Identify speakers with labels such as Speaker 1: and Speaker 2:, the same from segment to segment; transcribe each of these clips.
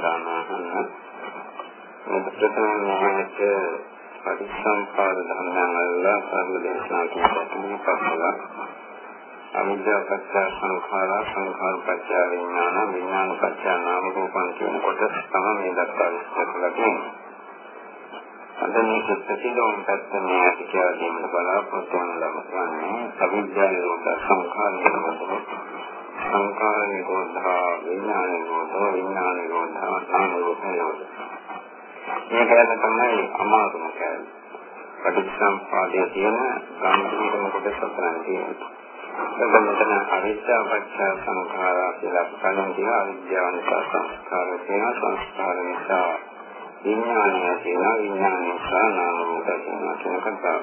Speaker 1: සාවධාන අහන්න. මේ ප්‍රථමයට පටිච්චසමුප්පාද ධර්මයන් වල සරල දේශනා කියන පස්සලා අවිද්‍යාව පත්‍ය සංඛාරා සංඛාර පත්‍ය විඥාන විඥාන පත්‍ය නාම රූපං කියන කොටස් තමයි මේ දක්වා විස්තර කරලා තියෙන්නේ. අද මේ ප්‍රතිලෝම පැත්ත මේ ඇති කියලා දෙන්න බලාපොරොත්තු වෙන ළමන්නේ අවිද්‍යාව නිරෝධ සංඛාර නිරෝධ සංඛාර නිරෝධ විඥාන නිරෝධ විඥාන නිරෝධ නාම රූප නිරෝධ මේ කරන්නේ තමයි අමාරුම කෑල්ල. පටිච්චසමුප්පාදයේ තියෙන ගාමිණීකම කොටස තමයි තියෙන්නේ. එතකොට මෙතන අවිද්‍යාව පත්‍ය සංඛාරා කියලා කලින් කියන අවිද්‍යාව නිසා සංස්කාර තියෙන සංස්කාර නිසා විඥානය තියෙන විඥානය නිසා නාම රූප තියෙන කියන කතාව.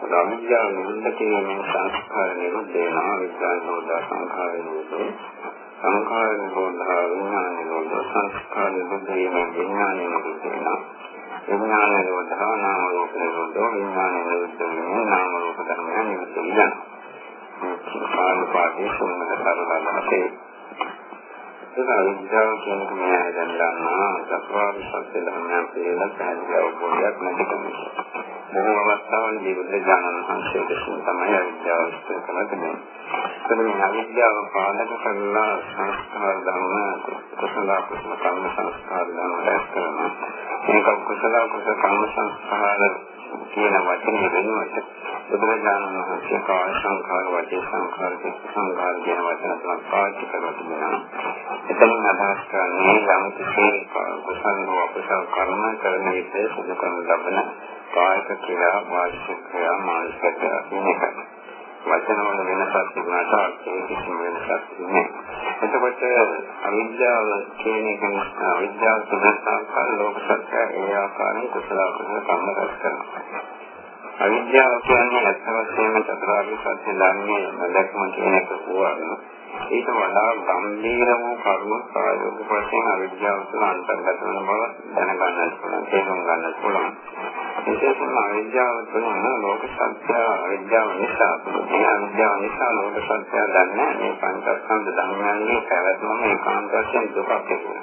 Speaker 1: අවිද්‍යාව නිරුද්ධ කිරීමෙන් සංස්කාර නිරුද්ධ වෙනවා විඥාන නිරෝධ සංඛාර නිරෝධ සංඛාර නිරෝධ විඥාන නිරෝධ සංස්කාර නිරුද්ධ වීමෙන් විඥාන නිරුද්ධ වෙනවා විඥාන නිරෝධ නාම රූප නිරෝධ විඥාන නිරුද්ධ වීමෙන් නාම රූප ධර්මයන් නිරුද්ධ වෙනවා ආනුපාතයේ සම්මත කරගන්නසේ ඒක අවිද්‍යාව කියන කමයා දැන් ගන්නවා සත්‍වාරි සත්‍ය ධර්මයන් පිළිබඳ පැහැදිලි අවබෝධයක් නැති කෙනෙක්. බොහෝ අවස්ථාවලදී බුද්ධ ඥානන සංශය දෙකම තමයි අවිද්‍යාව විස්තර කරලා තියෙන්නේ. එතන මේ අවිද්‍යාව පාදක කරලා සංස්කාර ධර්ම කුසල කුසල කර්ම සංස්කාර ධර්ම රැස් කරනවා. මේක කුසල කුසල කර්ම සංස්කාර කියන වචනේ වෙනුවට බුදුරජාණන් වහන්සේ කාය සංඛාර වාචී සංඛාර සංඛාර කියන වචන තුනක් පාවිච්චි කරලා තිබෙනවා. එතනින් අදහස් කරන්නේ යම් කිසි කුසල හෝ අකුසල කර්ම කරන විට සිදු කරන ලබන කායික ක්‍රියා වාචික ක්‍රියා මානසික ක්‍රියා කියන එකයි. වචන වල වෙනසක් තිබුණාට අර්ථයේ කිසිම වෙනසක් නැහැ. එතකොට අවිද්‍යාව කියන එක අවිද්‍යාව තුනක් ලෝක සත්‍ය ඒ ආකාරයෙන් කුසල කුසල කර්ම රැස් කරනවා. අවිද්‍යාව කියන්නේ ඇත්ත වශයෙන්ම චතුරාර්ය සත්‍ය ධර්මයේ නැදක්ම කියන එක වුණා. ඒක වඩා ගම්භීර වූ කරුණු ප්‍රායෝගික වශයෙන් අවිද්‍යාව තුළ අන්තර්ගත වන බව දැනගන්නත් පුළුවන්, තේරුම් ගන්නත් පුළුවන්. විශේෂයෙන්ම අවිද්‍යාව තුළ ලෝක සත්‍ය අවිද්‍යාව නිසා, මේ අවිද්‍යාව නිසා ලෝක සත්‍ය දන්නේ මේ පංචස්කන්ධ ධර්මයන්ගේ පැවැත්මම ඒකාන්ත වශයෙන් දුකක් කියලා.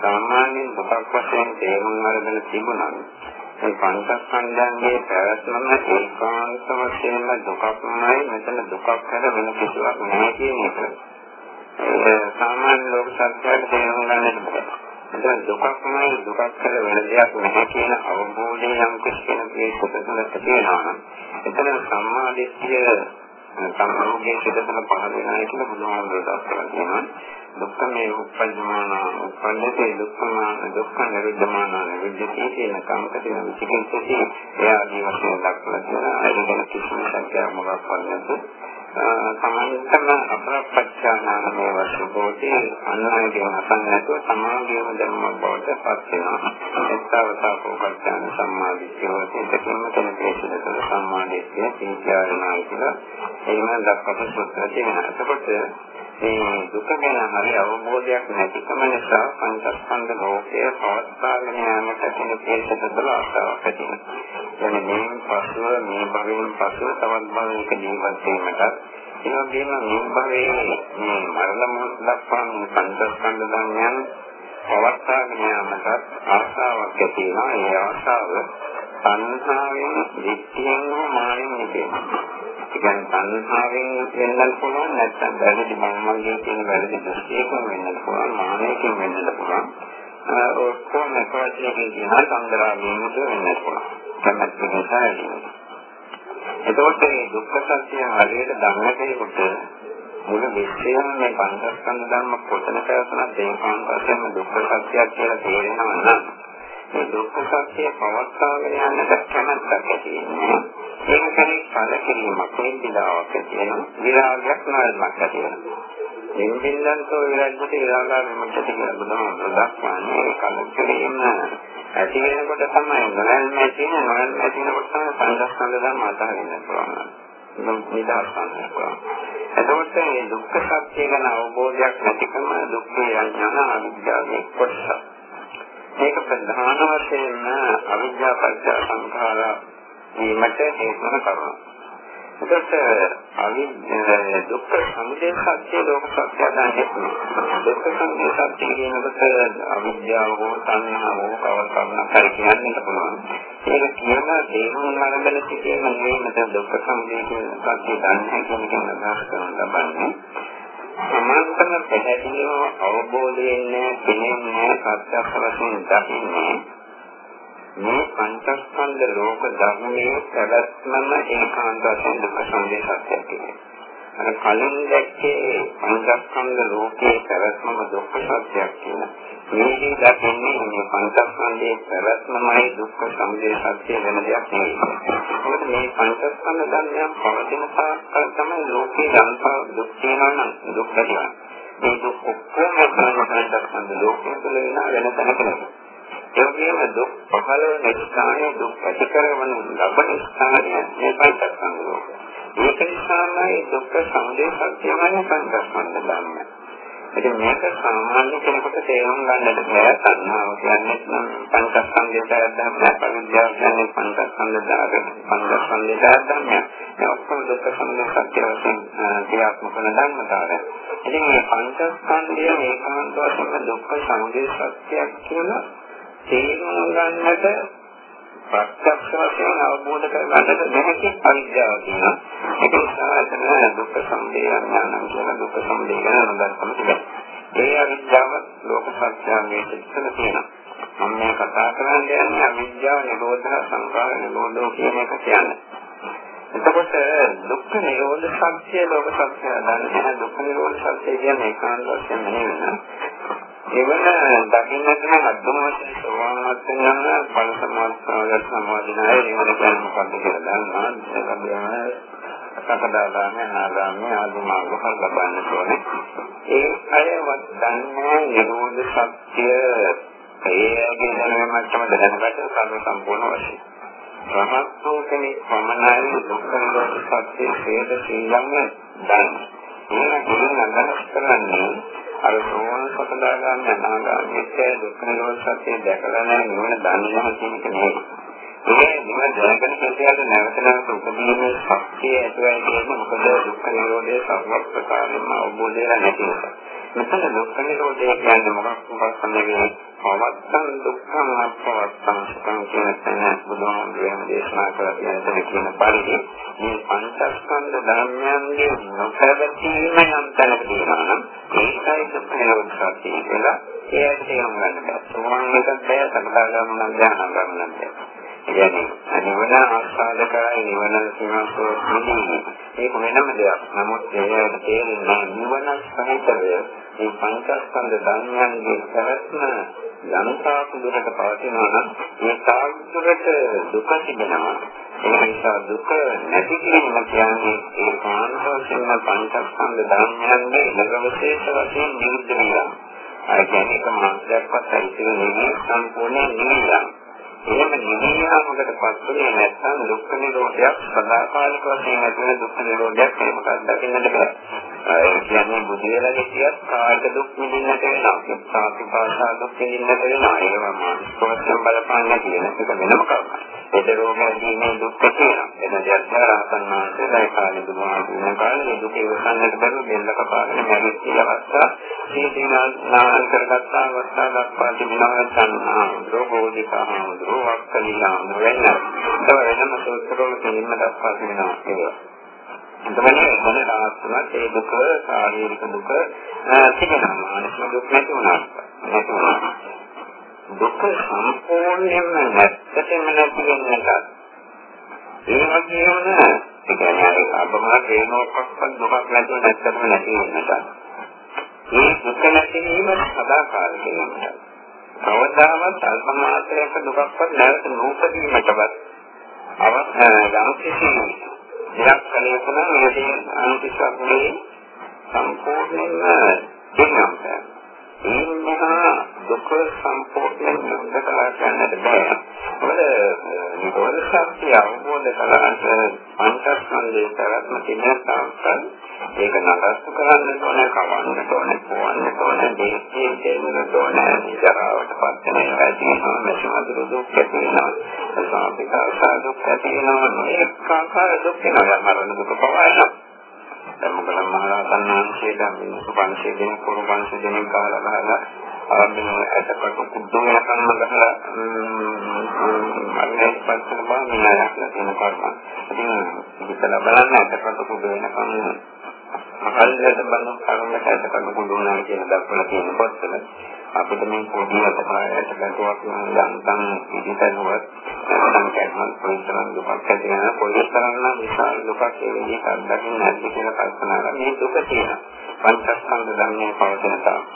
Speaker 1: සාමාන්‍යයෙන් දුකක් වශයෙන් තේරුම් අරගෙන තිබුණා. මේ පංචස්කන්ධයන්ගේ පැවැත්මම ඒකාන්ත වශයෙන්ම දුකක්මයි මෙතන දුකක් හැර වෙන කිසිවක් නැහැ කියන එක. ඒ සාමාන්‍ය ලෝක සත්‍යයට තේරුම් ගන්නට බෑ. එතන දුකක්මයි දුකක් හැර වෙන දෙයක් නැහැ කියන අවබෝධය යම් කිසිම කෙනෙකුට තියෙනවා නම් එතන සම්මාදිට්ඨිය සම්මෝගයේ සිදුවන පහළ වෙනවා කියලා බුදුහාමුදුරුවෝ දක්වලා තියෙනවා. දුක්ඛ මේ උපජ්ජමාන උපන්නතේ දුක්ඛමාන දුක්ඛ නිරුද්ධමාන නිරුද්ධති කියන කම්කතින විචිකිච්ඡති එයා දී වශයෙන් දක්වලා තියෙනවා. ඒක ගැන කිසිම සංකල්පයක් මොකක්වත් නැතු. සමාන්තම අපරපච්චානාන මේ වශයෙන් අන්නයගේ නැසන් නැතුව සමාගයේම ධර්ම බවට පත් වෙනවා. එක්තාවතාවකෝ පච්චාන සම්මාදිට්ඨිය දෙකම තමයි දේශනා සම්මාදිට්ඨිය සිංහාරණා කියලා එහෙම දක්වපු සූත්‍රය තියෙනවා. එතකොට මේ දුක ගැන හරි අවබෝධයක් නැතිකම නිසා පංචස්කන්ධ ලෝකය පවත්වාගෙන යාමට තියෙන ප්‍රේෂකතල ආශාවක් ඇති වෙනවා. එන්නේ මේ පසුව මේ භවයෙන් පසුව තවත් භවයක ජීවත් වීමට ඒ වගේම මේ භවයේ මේ මරණ මොහොත දක්වා මේ පංචස්කන්ධ ධර්මයන් පවත්වාගෙන යාමට ආශාවක් ඇති වෙනවා. ඒ ආශාව සංහාවෙන්, දිට්ඨියෙන්, මානෙන් නිදෙනවා. කියන්නේ සංහාවෙන් වෙන්නත් පුළුවන් නැත්නම් වැරදි මනෝමය කියන වැරදි දෘෂ්ටියකින් වෙන්නත් පුළුවන් මානයකින් වෙන්නත් පුළුවන්. ඔක්කොම එකවචනකින් කියන සංග්‍රහයෙන් වෙන්නත් පුළුවන්. කැමැත්ත නිසා එතකොට මේ දුක්ඛ සත්‍ය හරියට දන්නකේකොට මුල විශ්යම මේ පංචස්කන්ධ ධර්ම කොතනක යසනක් ඒකාන්ත වශයෙන්ම දුක්ඛ සත්‍යයක් කියලා තේරෙනවා නම් මේ දුක්ඛ සත්‍ය පවත්වාගෙන යන්නට කැමැත්තක් ඇති වෙනවා ඒක කෙනෙක් කලකිරීමක් නින්දාවක් ඇති වෙනවා විරාගයක් නාමයක් ඇති වෙනවා නින්දින්දන්තෝ විරාජිත විරාගාවෙමට කියලා බුදුහාමුදුරුවෝ දක්වන්නේ කලකිරීම ඇති වෙනකොට තමයි නොයල්ම ඇති වෙන නොයල්ම ඇති වෙනකොට තමයි පංචස්කන්ධ ධර්ම අතහරින්න පුළුවන් නිදහස් කරනවා. එතකොට මේ දුක්ඛ සත්‍ය ගැන අවබෝධයක් නැතිකම දුක්ඛ යඥාන අවිද්‍යාවේ කොටස. මේක ප්‍රධාන වශයෙන්ම අවිද්‍යාව පත්‍ය සංඛාරා වීමට හේතු වන කරුණ. ඒකට අවි දුක්ඛ සමුදය සත්‍ය ලෝක සත්‍ය දන්නේ දුක්ඛ සමුදය සත්‍ය කියනකොට අවිද්‍යාව හෝ සංහාව හෝ කවදාවත් හරි කියන්නත් පුළුවන්. ඒක කියන දේහුන් අරගෙන සිටීම නෙවෙයි මත දුක්ඛ සමුදය කියන සත්‍ය දන්නේ කියන එක අදහස් කරන ලබන්නේ. සමාන්තර පැහැදිලිව අවබෝධයෙන් දැනෙන්නේ සත්‍ය වශයෙන් දකින්නේ මේ පංචස්කන්ධ ලෝක ධර්මයේ පැවැත්මම ඒකාන්ත වශයෙන් දුක්ඛ සමුදය සත්‍යයක් කියන්නේ. අර කලින් දැක්කේ පංචස්කන්ධ ලෝකයේ පැවැත්මම දුක්ඛ සත්‍යයක් කියන. මේකේ දකින්නේ මේ පංචස්කන්ධයේ පැවැත්මමයි දුක්ඛ සමුදය සත්‍ය වෙන දෙයක් නෙවෙයි. මොකද මේ පංචස්කන්ධ ධර්මයන් පවතින තාක්කල් තමයි ලෝකේ ධම්පා දුක් තියෙනවා නම් දුක් ඇතිවෙනවා. මේ දුක් ඔක්කොම පංචස්කන්ධ ලෝකයේ තුල වෙන වෙන තැනක නෙවෙයි. ඒ වගේම දුක් පහළ වෙන ස්ථානයේ දුක් ඇති කරන ලබන ස්ථානය මේ පංචස්කන්ධ ලෝකය. ඒක නිසාමයි දුක්ඛ සමුදය සත්‍යමයි පංචස්කන්ධ ධර්මය. ඉතින් මේක සාමාන්‍ය කෙනෙකුට තේරුම් ගන්නට බෑ සංහාව කියන්නේ නම් පංචස්කන්ධය ධර්මයක් අවිද්‍යාව කියන්නේ පංචස්කන්ධ ධර්ම පංචස්කන්ධය ධර්මයක්. ඒ ඔක්කොම දුක්ඛ සමුදය සත්‍ය වශයෙන් ක්‍රියාත්මක කරන ධර්මතාවය. ඉතින් මේ පංචස්කන්ධය ඒකාන්ත වශයෙන් දුක්ඛ සමුදය සත්‍යයක් කියලා තේරුම් ගන්නට ප්‍රත්‍යක්ෂ වශයෙන් අවබෝධ කරගන්නට බැහැ අවිද්‍යාව කියනවා. ඒක නිසා එතන දුක්ඛ සමුදය ඥානම කියන දුක්ඛ සමුදය ගැන හොඳටම තිබෙනවා. ඒ අවිද්‍යාව ලෝක සත්‍යයේ ඉස්සර තියෙනවා. මම මේ කතා කරන්නේ යන්නේ අවිද්‍යාව නිරෝධ සංකාර නිරෝධෝ කියන එක කියන්නේ. එතකොට දුක්ඛ නිරෝධ සත්‍ය ලෝක සත්‍ය දන්නේ දුක්ඛ නිරෝධ සත්‍ය කියන්නේ ඒකාන්ත වශයෙන් නෙවෙයි. එවන දකින්නට අද්දුම වශයෙන් සෝවාන්වත් වෙනම ඵල සමාධිය සමාධිනාය නිවන කියන්නේ මොකක්ද කියලා දන්නවා. සකදාගාමී අනාගාමී ආදී මාර්ග ඵල ලබන්න ඕනේ. ඒ අයවත් දන්නේ නිරෝධ සත්‍ය ඒගේ දැනුම මට්ටම දැනගන්න සම්පූර්ණ සම්පූර්ණ වශයෙන්. රහත්ෝ කෙනෙක් පමණයි දුක්ඛ නිරෝධ සත්‍ය හේද සියල්ලම දන්නේ. මේ කියන අදහස් කරන්නේ අර සෝවාන් සකදාගාමී අනාගාමී දුක්ඛ නිරෝධ සත්‍ය දැකලා නැහැ නිවන දන්නේ නැහැ කියන එක නෙවෙයි. ඒ නිවන දැනගෙන සිටියට නැවත නැවත උපදීමේ ශක්තිය ඇතිවෙයි කියන්නේ මොකද දුක්ඛ නිරෝධයේ සර්ව ප්‍රකාරයෙන්ම අවබෝධය නැති නිසා. මෙතන දුක්ඛ නිරෝධය කියන්නේ මොකක් මොකක් නෙවෙයි. පවත්තන් දුක්ඛං අපවත්තන් සුඛං කියන තැන බුදුහාමුදුරුවෝ දේශනා කරලා තියෙන කියන පරිදි මේ පංචස්කන්ධ ධර්මයන්ගේ නොපැවතීම යම් තැනක තියෙනවා නම් ඒකයි දුක්ඛ නිරෝධ සත්‍ය කියලා ඒකට තේරුම් ගන්න බෑ. සෝවාන් එකක් බෑ, සකදාගාමී නම් බෑ, අනාගාමී නම් බෑ. කියන්නේ නිවන ආස්වාද කරයි නිවන සීමාසෝ නිදී ඒක වෙනම දෙයක්. නමුත් ඒකට තේරෙන්නේ නිවන සහිතව මේ පංචස්කන්ධ ධර්මයන්ගේ පැවැත්ම යනතා දුරට පවතිනවා නම් මේ සාදුරට දුක තිබෙනවා. ඒ නිසා දුක නැති කිරීම කියන්නේ ඒ කාන්තෝසින්න පංචස්කන්ධ ධර්මයන්ගේ නිරවශේෂ වශයෙන් නිරුද්ධ වෙනවා. ඒ කියන්නේ එක මාත්‍රයක්වත් ඇතිවෙන්නේ නෙවෙයි සම්පූර්ණ නිවිලා. එහෙම නිවියාමකට පස්සුනේ නැත්නම් දුක්ඛ නිරෝධයක් සදාකාලික වශයෙන් ඇති වෙන දුක්ඛ නිරෝධයක් එහෙම දකින්නට බෑ. ඒ කියන්නේ බුදියලා කියත් කායික දුක් විඳින්නට වෙනවා. සාපි භාෂා දුක් විඳින්නට වෙනවා. ඒවා මානසිකව බලපාන්න කියන එක වෙනම කරුණක්. ඒක රෝගයන්ගේ දුක් තියෙනවා. එන දෙයක් රහතන් වහන්සේලා ඒ කාලේ දුනා කියන කාලේ දුක ඉවසන්නට බැරුව දෙල්ල කපාගෙන මැරිච්ච අවස්ථා සීතිනා නාන කරගත් අවස්ථා දක්වා තිබෙනවා සංහා රෝගෝදිකා රෝවක්කලිනා වෙන්න. ඒක වෙනම සූත්‍රවල තේින්න දක්වා තිබෙනවා ඒක. එතකොට මොන තාක්ෂණත් ඒ දුක ශාරීරික දුක තිබෙනවා. මානසික දුක් නැති වුණා. නැති වුණා. දුක සම්පූර්ණයෙන්ම නැත්තටම නැති වෙනකට ඒ වගේම ඒ කියන්නේ අපමණ ප්‍රේමෝක්කත් දුකක් නැතුව නැත්තටම නැති වෙනකට මේ දුක නැතිවීම සදාකාලික වෙනවා කවදාවත් අල්ප මාත්‍රයක දුකක්වත් නැවත නූපදීමකවත් අවස්ථාවක් යම් කිසි දෙයක් කලේකම මේ අනුතිසක්නේ සම්පූර්ණයෙන්ම දෙන්නවා ඒවා දුක සම්පූර්ණයෙන් නිරෝධ කරන්නට බෑ. මොකද නිරෝධ සත්‍ය අවබෝධ කරගන්න පංචස්කන්ධයේ පැවැත්ම තියෙන තාක්කල් ඒක නඩත්තු කරන්න ඕනේ, කවන්න ඕනේ, පොවන්න ඕනේ, දෙකේ දෙන්න ඕනේ, ඉතරවට පත් වෙනවා, තියෙනවා, මෙසමතුරු දුක් ඇති වෙනවා. සාපික සාදුක් ඇති වෙනවා ඒක ආකාර දුක් වෙනවා මරණ දුක පවායනවා දැන් මොකද මහරහතන් වහන්සේලා මිනිස්සු 500 දෙනෙක් කරු 500 දෙනෙක් කාලා ගහලා ආරම්භන ඇටකට කුඩු වෙනකම්ම ගහලා අන්නේ පස්සට බා මෙන්නයක් තියෙන කර්ම. ඉතින් හිතලා බලන්න ඇටකට කුඩු වෙනකම් මහල්ලට බලන කර්මකට ඇටකට කුඩු වෙනවා කියන දක්වලා තියෙන පොත්වල අපිට මේ පොඩි අතපාරයට ගැටුවක් යන්තම් ඉදිරියටවත් නැත්නම් කැමල් පොලිතරන් දුකක් ඇති වෙන පොලිතරන් නම් විශාල දුකක් ඒ විදිහට අත්දකින්න නැති කියලා කල්පනා කරලා මේ දුක තියෙන පංචස්කන්ධ ධර්මයේ පවතින තාක්ක.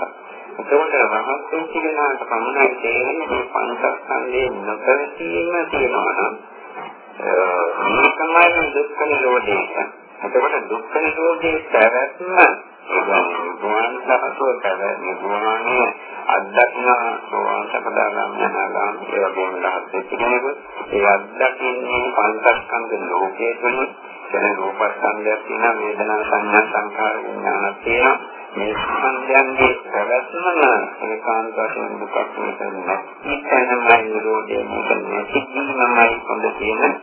Speaker 1: ඒකෝට රහත් වෙච්ච කෙනාට පමණයි තේරෙන්නේ මේ පංචස්කන්ධයේ නොපැවතීම තියෙනවා නම් මේකමයි දුක්ඛ නිරෝධය. එතකොට දුක්ඛ නිරෝධයේ පැවැත්ම ගුවන් සහසෝ පැවැත්ම ගුවන්ගේ අත්දක්නා සෝවාන් සකදාගාමී අනාගාමී ඒ වගේම රහත් කෙනෙකුට ඒ අත්දකින්නේ පංචස්කන්ධ ලෝකයේ තුන දැන් රූපස්කන්ධයක් තියෙනවා වේදනා සංඥා සංකාර විඥාන තියෙනවා. මේ ස්කන්ධයන්ගේ ප්‍රවැත්මන ඒකාන්ත වශයෙන් දුක්ඛ නිරෝධය නැතිවෙනමයි නිරෝධය මොකද සිද්ධීමමයි කොඳ තියෙන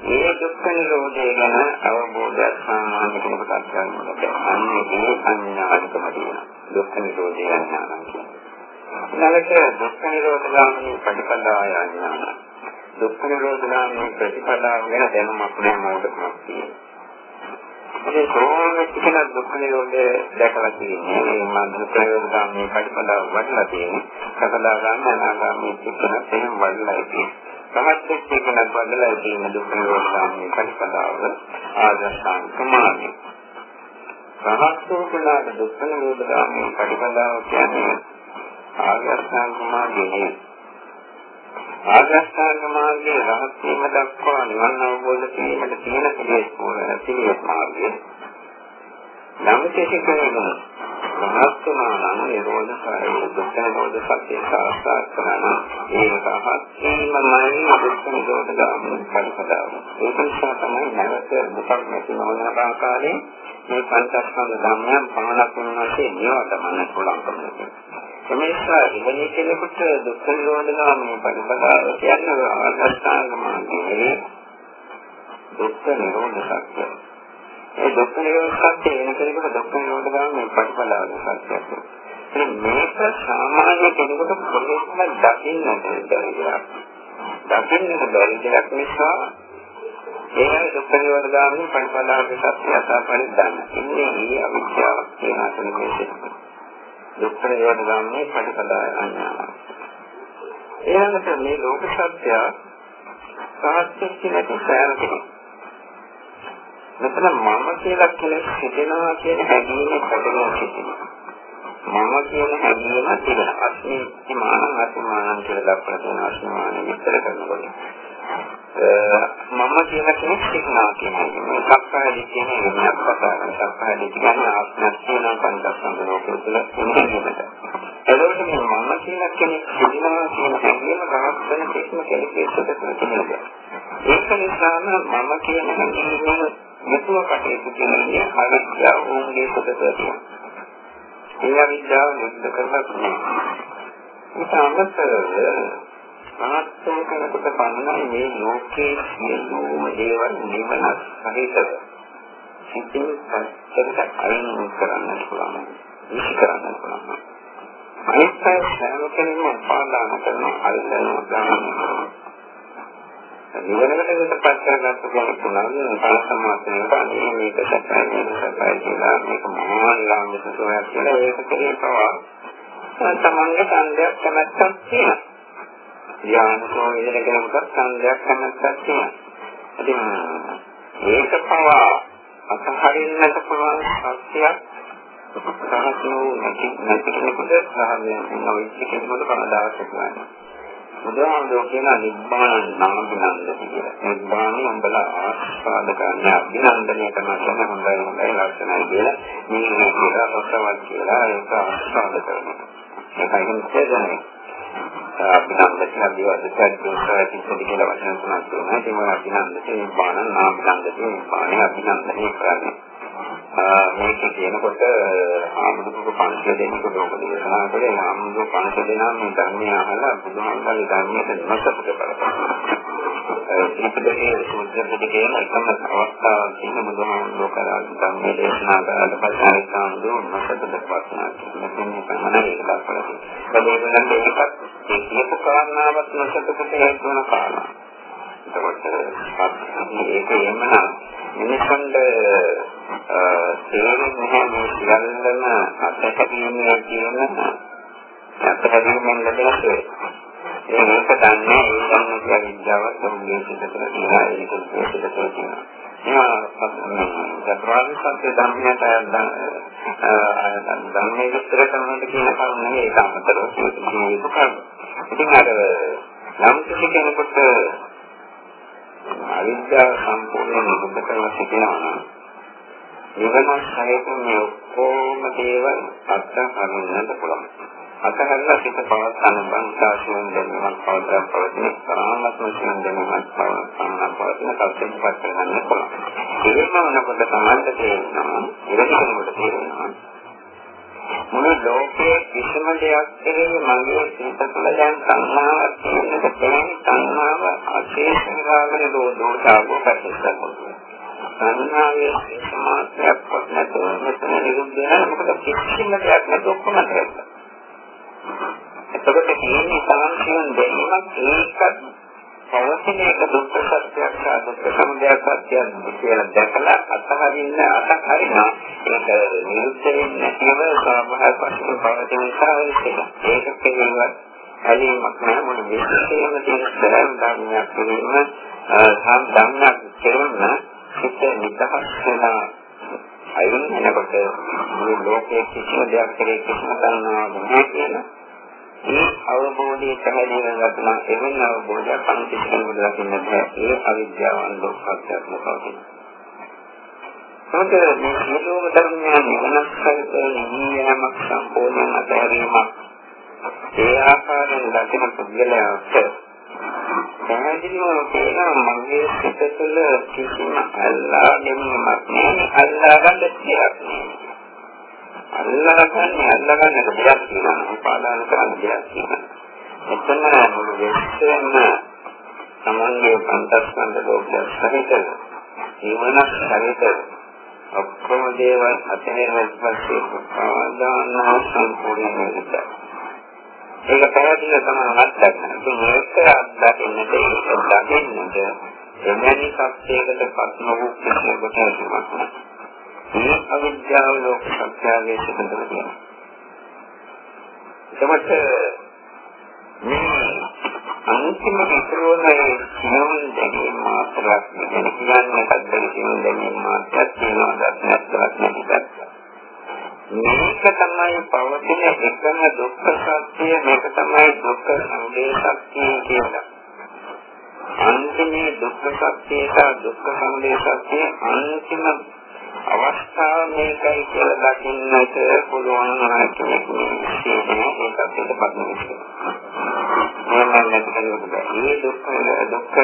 Speaker 1: මේ දුක්ඛ නිරෝධය ගැන අවබෝධයක් සාමාන්‍ය කෙනෙකුට අත්දැකීමකට අන්නේ ඒ අඥානකම තියෙනවා දුක්ඛ නිරෝධය අඥානං කියන්නේ. ඊළඟට දුක්ඛ නිරෝධ ගාමී ප්‍රතිපදාය අඥානං දුක්ඛ නිරෝධ ගාමී ප්‍රතිපදාව ගැන දැනුමක් නැහැ මොකටද කියන්නේ. ඒ සෝම කියන දුක්ඛ නිරෝධය දැකලා තියෙන්නේ. මේ මම දුක්ඛ නිරෝධ ගාමී ප්‍රතිපදාව වඩලා තියෙන්නේ. සකදා ගන්න අනාගාමී චිත්තන එහෙම වඩලා තියෙන්නේ. රහත් වෙච්ච කෙනෙක් වඩලා තියෙන දුක්ඛ නිරෝධ ගාමී ප්‍රතිපදාව ආදර්ශාන් සමාධි රහත් වූ දුක්ඛ නිරෝධ ගාමී ප්‍රතිපදාව කියන්නේ ආදර්ශාන් සමාධියේ ආගස්ථාන මාර්ගයේ රහත් වීම දක්වා නිවන් අවබෝධ කිරීමට තියෙන පිළිවෙත් මාර්ගය. නම් තේසිකරන රහත්තුමා නම් නිරෝධ සාරය දුක්ඛ නිරෝධ සත්‍ය සාක්ෂාත් කරන ඒ රහත් වීමමයි දුක්ඛ නිරෝධ ගාමී පරිපදාව. ඒක නිසා තමයි නැවත දුකක් නැති නොවන ආකාරයෙන් මේ පංචස්කන්ධ ධර්මයන් පමණක් වුණාසේ නියම තමන්න පුළුවන්කම තියෙනවා. එනිසා ඉගෙන කෙනෙකුට දුක්ඛ නිරෝධ ගාමී පරිපදාව කියන්නේ ආගස්ථාංග මාර්ගයේ දුක්ඛ නිරෝධ සත්‍ය. ඒ දුක්ඛ නිරෝධ සත්‍ය වෙන කෙනෙකුට දුක්ඛ නිරෝධ ගාමී පරිපදාව සත්‍යයක්. මේක සාමාන්‍ය කෙනෙකුට කොහොමද දකින්නට බැහැ. දකින්නට බැරි දෙයක් නිසා ඒ දුක්ඛ නිරෝධ ගාමී පරිපදාව සත්‍ය අසපරිද්දන්න. ඉන්නේ මේ අවිද්‍යාව කියන අතන මේක. දුක්ඛ නිරෝධ ගාමී ප්‍රතිපදාය අඥාන. ඊළඟට මේ ලෝක සත්‍ය සාහිත්‍ය නැති සෑම කෙනෙක්. මෙතන මම කියලා කෙනෙක් සිටිනවා කියන හැඟීම පැටලෙන සිටිනවා. මම කියන හැඟීම තිබෙන අස්මි මානං අස්මානං කියලා දක්වලා තියෙන අස්මාන විස්තර කරනකොට මම කියන කෙනෙක් සිටිනවා කියන්නේ මේ සක්කාය දිට්ඨිය නෙවෙයි කතා කරන සක්කාය දිට්ඨිය කියන්නේ ආත්මයක් කියන පංචස්කන්ධ ලෝකෙ තුල ඉන්නකට. එතකොට මේ මම කියන කෙනෙක් සිටිනවා කියන හැඟීම රහත් වෙන කිසිම කෙනෙකුගේ සුදුසු තියෙනවා. ඒක නිසාම මම කියන හැඟීම මෙතුව කටයුතු කියන්නේ අවිද්‍යාව වුන්ගේ සුදුසු තියෙනවා. ඒ අවිද්‍යාව නිරුද්ධ කරලා තියෙනවා. ඒක අමතරව මනස්සේ කෙනෙකුට පන්නයි මේ ලෝකයේ සියලුම දේවල් නිවන සහිතව සිතින් පස්සට අයින් කරන්න පුළුවන්. විශ් කරන්න පුළුවන්. අනිත් අය සෑම කෙනෙක්ම පාදාන කරන අල්ලන ගන්න. නිවනකට විතරපත් කරගත්ත කෙනෙක් නම් පල සමාසයෙන් පාන්නේ මේක සත්‍යයි මේක සත්‍යයි කියලා මේක මහානිලාංග සෝයක් කියලා ඒක කෙරේ පවා තමන්ගේ ඡන්දයක් කැමැත්තක් තියෙනවා. ඥානසෝ විදිහට කෙනෙකුට ඡන්දයක් කැමැත්තක් තියෙනවා. ඉතින් ඒක පවා අතහරින්නට පුළුවන් සත්‍යයක් සහස් වූ නැති නැති කෙනෙකුට සහාය නොවිච්ච කෙනෙකුට කවදාවත් කරන්නේ. බුදුහාමුදුරුවෝ කියන නිබ්බාන නාමබිනන්ද කියලා. නිබ්බානේ උඹලා ආස්වාද ගන්න අභිනන්දනය කරන සම හොඳයි හොඳයි ලක්ෂණයි කියලා. මේ කියලා රසවත් කියලා ඒක ආස්වාද කරනවා. ඒකයි කියන්නේ අභිනන්දන අභිවාදයෙන් දෝෂය කිසිදු කියලා වචන තුනක් තියෙනවා. ඒක මොන අභිනන්දනේ නිබ්බාන නාමබිනන්දේ නිබ්බානේ අභිනන්දනේ කරන්නේ. මේක කියනකොට ආමුදුක පංච දෙනෙකුට ඔබ දේශනා කරේ ආමුදුක පංච දෙනා මේ ධර්මය අහලා බුදුහාමුදුරේ ධර්මයට නොසපත කරගන්නවා. ත්‍රිපිටකයේ සූත්‍ර පිටකයේ එකම අවස්ථාවක් තියෙන බුදුහාමුදුරුවෝ කරා ධම්මයේ දේශනා කරලා පස්සේ සාන්දු මසතද පස්නා මෙතන තමයි ඒක දක්වලා තියෙන්නේ. ඒකෙන් ඒකත් ඒ කියපු කාරණාවක් නොසතකට හේතු වෙන කාරණා. එතකොට මේක එමනම් මිනිස්සුන්ට තේරෙන්නේ නැහැ මේ සියල්ලම අත්හැරීමේ කියන අත්හැරීමෙන් ලැබෙන ඒක දන්නේ ඒ ගන්න කියන විද්‍යාව සමුදේ සිට තුළ තියෙනවා ඒක සිට තුළ තියෙනවා. ඒවා සත්‍වාදී සත්‍ය ධර්මයට ධර්මයේ විස්තර කරනකොට කියන කරුණ නෙවෙයි ඒක අමතරව කියන යුතු කරුණ. ඉතින් අර යම් කිසි කෙනෙකුට අවිද්‍යාව සම්පූර්ණයෙන් නිරුද්ධ කරලා සිටිනවා නම් නිවන සහිත මේ ඔක්කොම දේවල් අත්හරින්නට පුළුවන්. අතහැරලා සිත පවත්වන බංසාසියෙන් දැනීමක් පවත්වා පවතින සාමත්ම සියෙන් දැනීමක් පවත්වන පවතින තත්ත්වයක් පත් කරගන්න පුළුවන්. ඒකම වෙනකොට සමාන්තර තේරෙනවා. ඉරණිකනකොට තේරෙනවා. මුළු ලෝකයේ කිසිම දෙයක් කෙරෙහි මගේ සිත තුළ දැන් සංහාවක් තියෙනක තේරෙන සංහාව අශේෂ විරාගන දෝෂාවෝ පැතිස්සක් සංහාවේ සමාත්‍යයක් නැතුව මෙතන නිරුද්ධ වෙනවා. මොකද කිසිම දෙයක් නැතුව ඔක්කොම කරලා එතකොට මේ සාංශයෙන් දැනීමක් ඒකත් පවතින එක දුක්ඛ සත්‍යයක් සහ දුක්ඛ සමුදය සත්‍යයක් කියලා දැකලා අත්හරින්න අත්හරිනවා ඒක නිරුද්ධ වෙන්නේ නැතිව සාමහත් වශයෙන් පවතින නිසා ඒක පිළිවෙල හැලීමක් නෑ. මොන විශේෂයෙන්ම තියෙන සරල ධර්මයක් පිළිවෙල සම් ධර්මයක් කෙරෙන්න සිත නිදහස් වෙලා අයින් වෙනකොට මේ ලෝකයේ කිසිම දෙයක් කෙරේ කිසිම දන්නවක් නැහැ කියලා මේ අවබෝධය පැහැදිලි කරගන්න එවැනි අවබෝධයක් අනුතිස්සන දකින්න බෑ. ඒ අවිද්‍යාවන් ලෝකත්වයක් මොකක්ද මොකද මේ සියලුම ධර්මයන් වෙනස් කරගෙන නියමයක් සම්පූර්ණ අතහැරීමක් ඒ ආකාරයෙන් දකින පුද්ගලයාට පැහැදිලිවම තේරෙනවා මගේ සිත තුළ කිසිම අල්ලා ගැනීමක් නෑ. අල්ලා ගන්න දෙයක් නෑ. අල්ලගන්නේ අල්ලගන්නක දෙයක් තියෙනවා උපාදාන කරන්න දෙයක් තියෙනවා එතන මුළු විශ්වයම සමන්ගේ පන්තස්කන්ධ ලෝකයක් සහිත ජීවනක් සහිත ඔක්කොම දේවල් අතහැරෙන්න පස්සේ උපාදාන සම්පූර්ණ වෙනවා ඒක පැහැදිලිව තමයි අත්දැකීම. ඉතින් ඒක අත්දැකීමට ඒක දකින්නට එවැනි සත්‍යයකට පත් නොවූ කෙනෙකුට හිතෙනවා. මේ අවිද්‍යාව ලෝක සත්‍යයේ සිදුවන තියෙනවා. එතකොට මේ අන්තිම විතරෝනේ සියුම් දෙකේ මාත්‍රාවක් කියන කියන්නේ සද්දේ සියුම් දෙකේ මාත්‍රාවක් තියෙනවා දැක්නක් නැතිවත්. මේක තමයි පවතින එකම දුක්ඛ සත්‍ය මේක තමයි දුක්ඛ සමුදය සත්‍ය කියලා. අන්තිමේ දුක්ඛ සත්‍ය සහ දුක්ඛ සමුදය සත්‍ය අන්තිම අවස්ථාව මේකයි කියලා දකින්නට පුළුවන් කෙනෙක් ඉන්නේ ඒකත් පිටපත් නෙවෙයි. එහෙම නැත්නම් මේ දුක්ඛ දුක්ඛ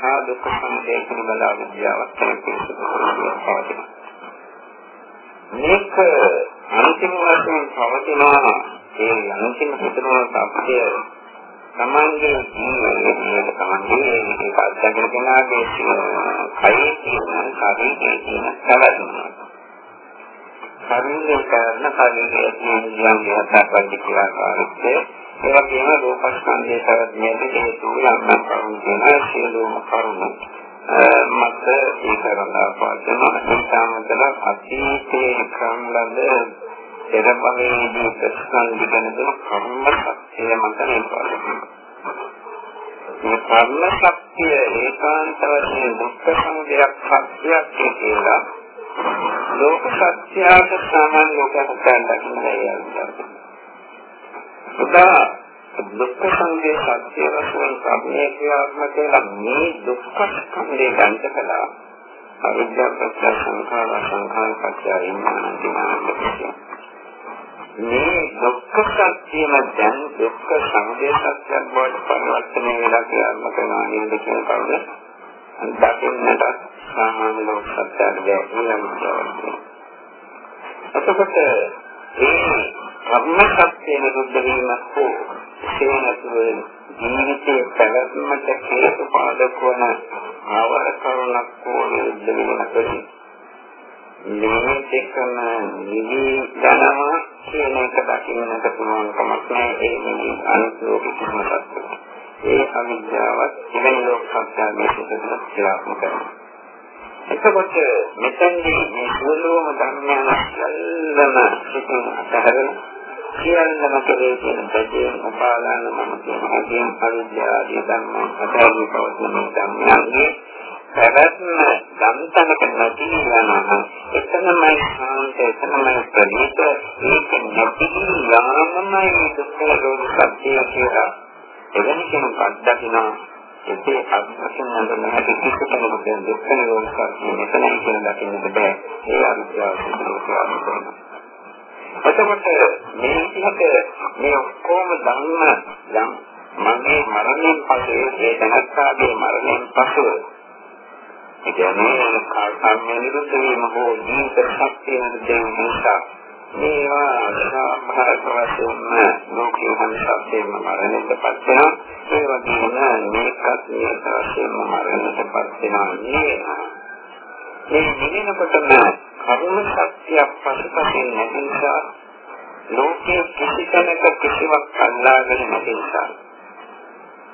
Speaker 1: හා දුක්ඛ සමුදය පිළිබඳ විද්‍යාවක් තමයි මේක අන්තිම වශයෙන් පවතිනවා. ඒ අන්තිම හිතනවා සත්‍ය තමන්ගේ ජීවිතයේ තමන්ගේ මේක අත්දැකගෙන කෙනාගේ කයේ තියෙන ශරීරයේ තියෙන සැලසුම. ශරීරයේ කරන ශරීරයේ තියෙන යම්ගේ හතරපන්ති ක්‍රියාකාරීත්වය ඒ වගේම රූපස්කන්ධයේ පැවැත්මට හේතු යම් කරුණු තියෙන සියලුම කරුණු මත ඒ කරලා පාදන අනිසාමතල අතීතයේ ක්‍රම ලද පෙර භවයේදී ප්‍රශ්න දිගන දුන කර්ම සත්‍යය මත නිර්වාණය මේ කර්ම ශක්තිය ඒකාන්ත වශයෙන් දුක්ඛ සමුදයක් සත්‍යයක් කියලා ලෝක සත්‍යයට සාමාන්‍ය ලෝකයට දැනගන්න උදා දුක්ඛ සංගේ සත්‍ය වශයෙන් කර්මයේ ක්‍රියාත්මක වෙලා මේ දුක්ඛ ස්කන්ධය ගන්ධ කළා. අවිද්‍යාව ප්‍රත්‍ය සංඛාර සංඛාර පත්‍ය විඥාන දිනාන්තය මේ දුක්ඛ සත්‍යම දැන් දුක්ඛ සමුදය සත්‍යයක් බවට පරිවර්තනය වෙලා කියන්න කරනවා නේද කියන කරුණ දකින්නට සාමාන්‍ය ලෝක සත්‍යයක් දැනෙනවා. එතකොට ඒ කර්ම සත්‍ය නිරුද්ධ වීමක් හෝ සේනතුව ජීවිතයේ පැවැත්මට හේතු පාදක වන ආවර කරුණක් ඕනේ දෙවියන්ට මේ දෙකම නිවි ධනවා කියන එක දකින්නට පුළුවන් කමක් නැහැ ඒ නිවි අනුලෝක කිසිමකට ඒ අවිද්‍යාවත් ඉගෙන ලෝක සත්‍යයේ සිදුවන ක්‍රියාත්මක කරනවා එතකොට මෙතෙන්දී මේ සියලුම ධර්මයන් සියල්ලම සිතින් අතහැරලා සියල්ලම කෙරේ කියන දෙයෙන් උපාදාන මම කියන හැදීම් අවිද්‍යාව ධර්ම අතහැරී පවතින ධර්මයන්ගේ පැවැත්ම ගම්තනක නැති යනවා එතනමයි සාන්ත එතනමයි ප්‍රණීත ඒක නැති යාමමයි දුක්ඛ රෝග සත්‍ය කියලා. එවැනි කෙනෙක් අත්දකිනවා ඒකේ අත්දකින්න නැති කිසි කෙනෙකුට දුක්ඛ රෝග සත්‍ය මෙතනයි කියන දකින්නට බෑ. ඒ අවිද්‍යාව සිදුවනවා එතකොට මේ විදිහට මේ ඔක්කොම ධර්ම යම් මගේ මරණයෙන් පසු ඒ දැනත්තාගේ මරණයෙන් පසු ඒ කියන්නේ කර්ම නිරුද්ධ වීම හෝ ජීවිත ශක්තිය නිරුද්ධ නිසා මේවා සාභාරක වශයෙන්ම ලෝකීය සංසප්තේම මරණයටපත් වෙනවා ඒ වගේම මේකත් මේක වශයෙන්ම මරණයටපත් වෙනවා මේ නිවෙනකොටම කර්ම ශක්තියක් පසුපසින් නැති නිසා ලෝකයේ කිසි කෙනෙක් කිසිවක් අල්ලාගෙන නැති නිසා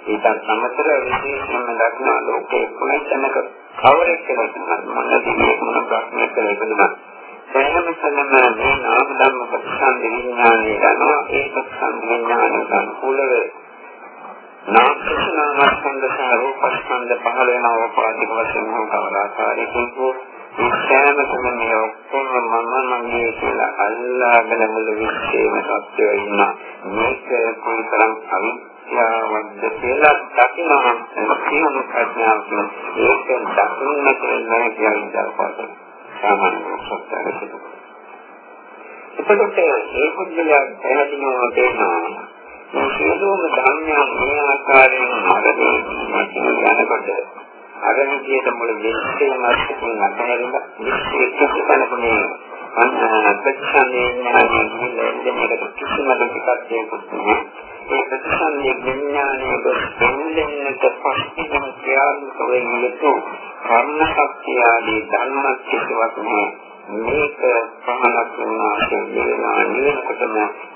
Speaker 1: ඒකත් අමතර විශේෂයෙන්ම දක්නා ලෝකයේ කොනැතනක කවරෙක් කෙනෙක් මොන දෙයක් මොන ප්‍රශ්නයක් කියලා සෑම සැලම මේ නාම ධර්ම ප්‍රතිසන්ද විඥානය ගන්නවා. ඒ ප්‍රතිසන්ද විඥානය සම්පූර්ණව නාමස්කන්ධ සහ රූපස්කන්ධ පහළ වෙනවා. පාටික වශයෙන් හෝ කවදාකාරයකින් හෝ මේ සෑම සැලම ඔක්කොම මම මගේ කියලා අල්ලාගෙන මුළු විශ්වයේම සත්‍යය ඉන්න. මේක කොයිතරම් අවිද්‍යාව ක්‍රියාවක්ද කියලා දකිනවා. සියලු ප්‍රඥාව ඒක දකින්නට නෑ කියන දවසට සාමාන්‍ය සත්‍යයක් එතකොට ඒ පුද්ගලයා පැහැදිලිවම තේනවා මේ සියලුම ධර්මයන් මේ ආකාරයෙන් මරණය යනකොට අර විදියට මුළු විශ්වයම අත්‍යකින් අතහැරලා විශ්වයේ කිසිතනකම අන්න ප්‍රතිසන්නේ ඥානයේ නිලෙන්නකට කිසිම දෙයක් දෙයක් ඒ ප්‍රතිසන්දි විඥානයේ දෙන්නට පස්තින ක්‍රියාත්මක වෙන යුතු කර්ම ශක්තිය ආදී ධර්ම කිසිවක් නැහැ. මේක පහනක් වෙනවා කියනවා නිවෙනකොටම